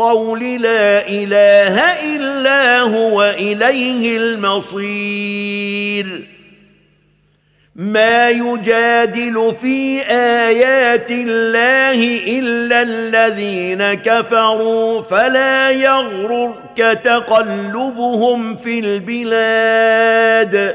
الطول لا إله إلا هو إليه المصير. ما يجادل في آيات الله إلا الذين كفروا فلا يغررك تقلبهم في البلاد.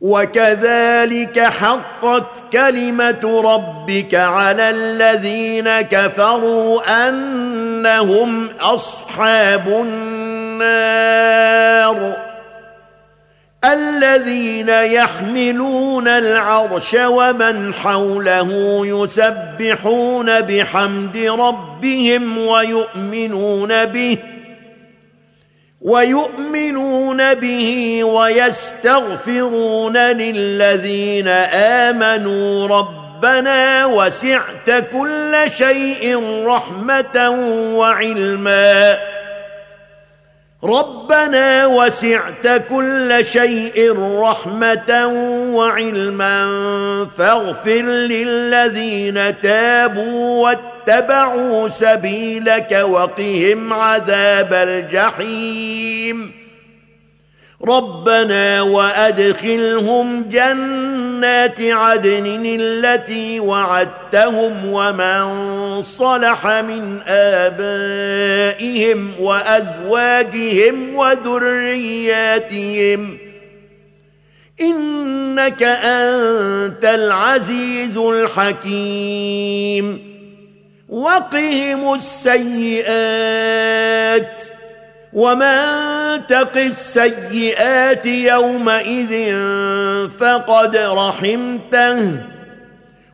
وكذلك حقت كلمة ربك على الذين كفروا أنهم أصحاب النار. الذين يحملون العرش ومن حوله يسبحون بحمد ربهم ويؤمنون به ويؤمنون به ويستغفرون للذين آمنوا ربنا وسعت كل شيء رحمة وعلما. ربنا وسعت كل شيء رحمة وعلما. فاغفر للذين تابوا واتبعوا سبيلك وقهم عذاب الجحيم. ربنا وأدخلهم جنات عدن التي وعدتهم ومن صلح من آبائهم وأزواجهم وذرياتهم. إنك أنت العزيز الحكيم. وقهم السيئات ومن تق السيئات يومئذ فقد رحمته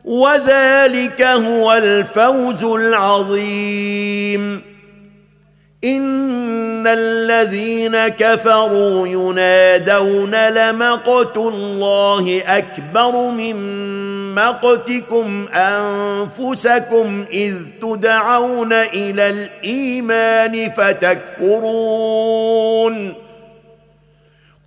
وذلك هو الفوز العظيم. إن الذين كفروا ينادون لمقت الله أكبر من مقتكم أنفسكم إذ تدعون إلى الإيمان فتكفرون.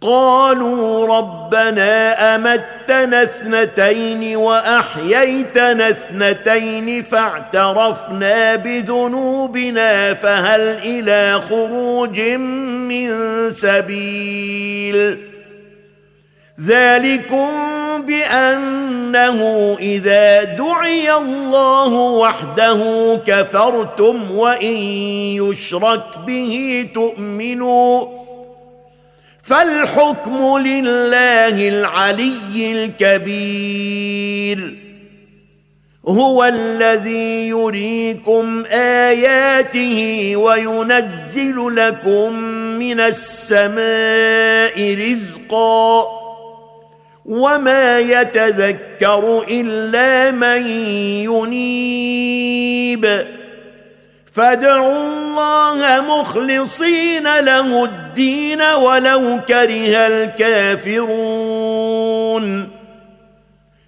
قالوا ربنا أمتنا اثنتين وأحييتنا اثنتين فاعترفنا بذنوبنا فهل إلى خروج من سبيل؟ ذلكم بأنه إذا دعي الله وحده كفرتم وإن يشرك به تؤمنوا فالحكم لله العلي الكبير هو الذي يريكم آياته وينزل لكم من السماء رزقا وما يتذكر الا من ينيب فادعوا الله مخلصين له الدين ولو كره الكافرون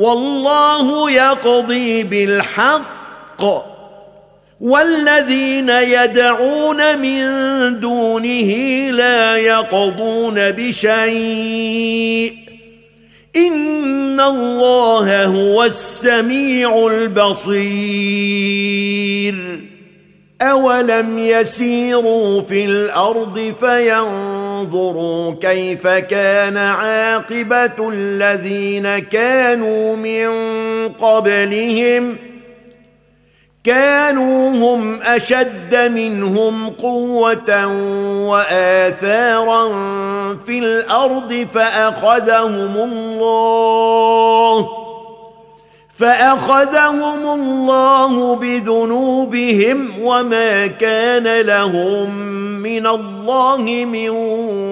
والله يقضي بالحق والذين يدعون من دونه لا يقضون بشيء إن الله هو السميع البصير أولم يسيروا في الأرض فينظروا كيف كان عاقبة الذين كانوا من قبلهم. كانوا هم أشد منهم قوة وآثارا في الأرض فأخذهم الله. فأخذهم الله بذنوبهم وما كان لهم من الله من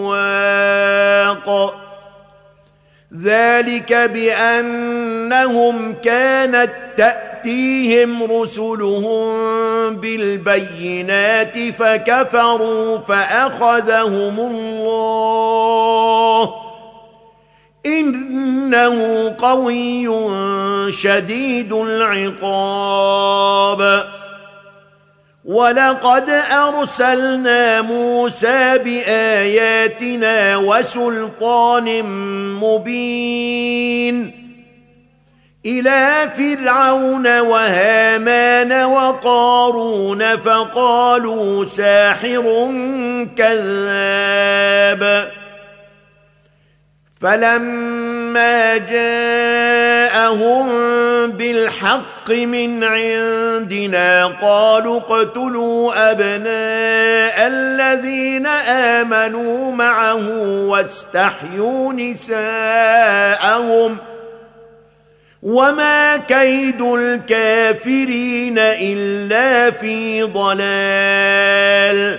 واق. ذلك بأنهم كانت تأتيهم رسلهم بالبينات فكفروا فأخذهم الله. إنه قوي شديد العقاب. ولقد أرسلنا موسى بآياتنا وسلطان مبين. إلى فرعون وهامان وقارون فقالوا ساحر كذاب. فلما جاءهم بالحق من عندنا قالوا اقتلوا ابناء الذين امنوا معه واستحيوا نساءهم وما كيد الكافرين الا في ضلال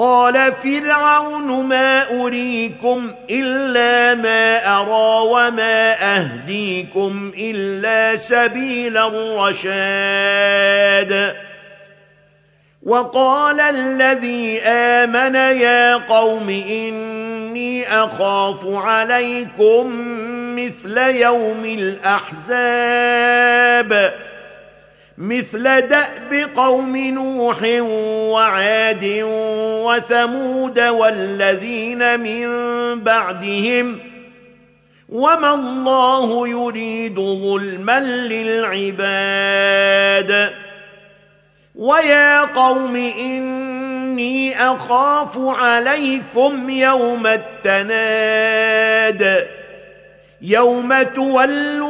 قال فرعون ما أريكم إلا ما أرى وما أهديكم إلا سبيل الرشاد. وقال الذي آمن يا قوم إني أخاف عليكم مثل يوم الأحزاب. مثل دأب قوم نوح وعاد وثمود والذين من بعدهم وما الله يريد ظلما للعباد ويا قوم إني أخاف عليكم يوم التناد يوم تولون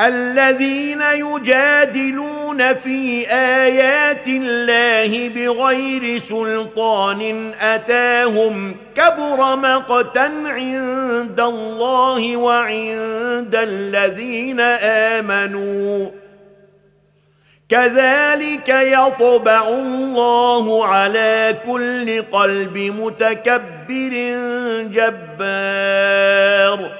الذين يجادلون في آيات الله بغير سلطان أتاهم كبر مقتا عند الله وعند الذين آمنوا. كذلك يطبع الله على كل قلب متكبر جبار.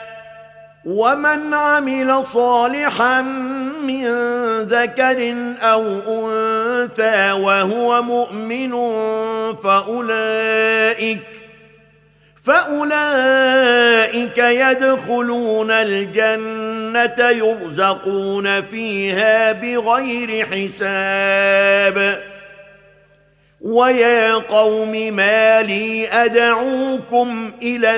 ومن عمل صالحا من ذكر أو أنثى وهو مؤمن فأولئك فأولئك يدخلون الجنة يرزقون فيها بغير حساب. ويا قوم ما لي أدعوكم إلى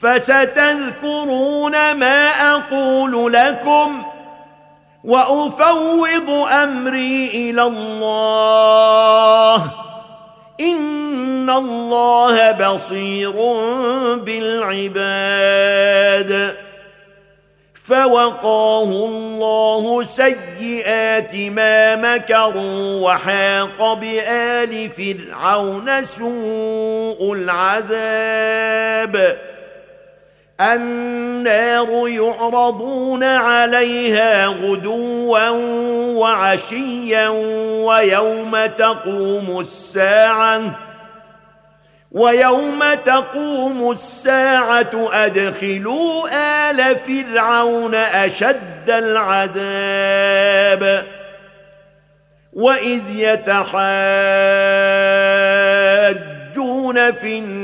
فستذكرون ما أقول لكم وأفوض أمري إلى الله. إن الله بصير بالعباد. فوقاه الله سيئات ما مكروا وحاق بآل فرعون سوء العذاب. النار يعرضون عليها غدوا وعشيا ويوم تقوم الساعة ويوم تقوم الساعة أدخلوا آل فرعون أشد العذاب وإذ يتحاجون في النار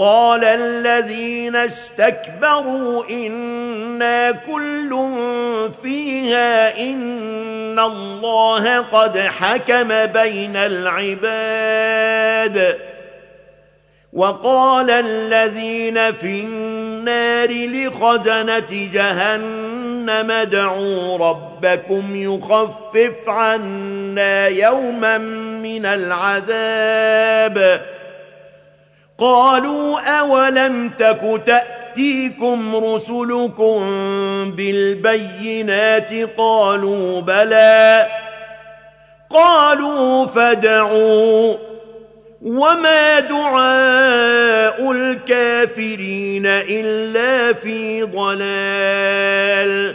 قال الذين استكبروا إنا كل فيها إن الله قد حكم بين العباد. وقال الذين في النار لخزنة جهنم ادعوا ربكم يخفف عنا يوما من العذاب. قالوا أولم تك تأتيكم رسلكم بالبينات قالوا بلى قالوا فدعوا وما دعاء الكافرين إلا في ضلال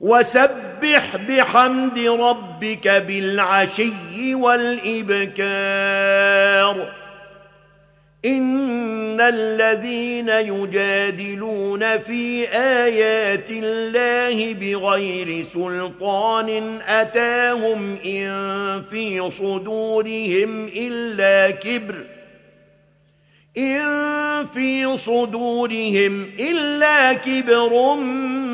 وسبح بحمد ربك بالعشي والإبكار. إن الذين يجادلون في آيات الله بغير سلطان أتاهم إن في صدورهم إلا كبر. إن في صدورهم إلا كبر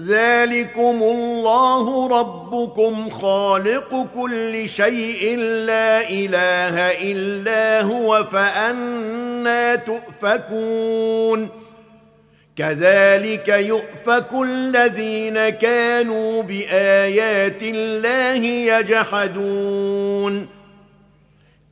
ذلكم الله ربكم خالق كل شيء لا اله الا هو فانا تؤفكون كذلك يؤفك الذين كانوا بايات الله يجحدون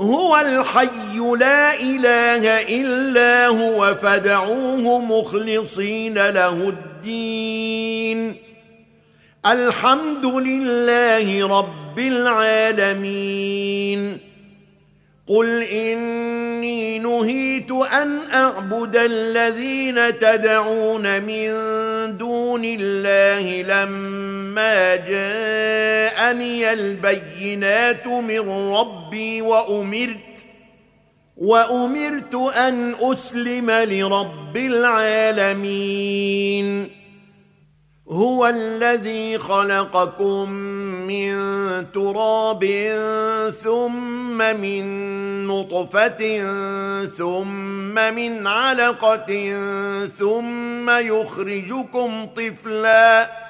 هو الحي لا إله إلا هو فدعوه مخلصين له الدين. الحمد لله رب العالمين. قل إني نهيت أن أعبد الذين تدعون من دون الله لما جاءني البينات من ربي وأمرت وأمرت أن أسلم لرب العالمين. هو الذي خلقكم من تراب ثم من نطفة ثم من علقة ثم يخرجكم طفلا.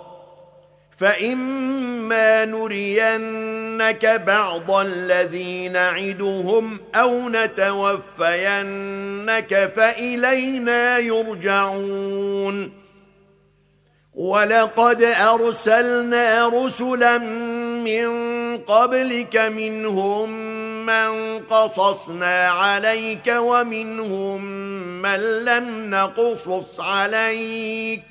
فاما نرينك بعض الذي نعدهم أو نتوفينك فالينا يرجعون ولقد ارسلنا رسلا من قبلك منهم من قصصنا عليك ومنهم من لم نقصص عليك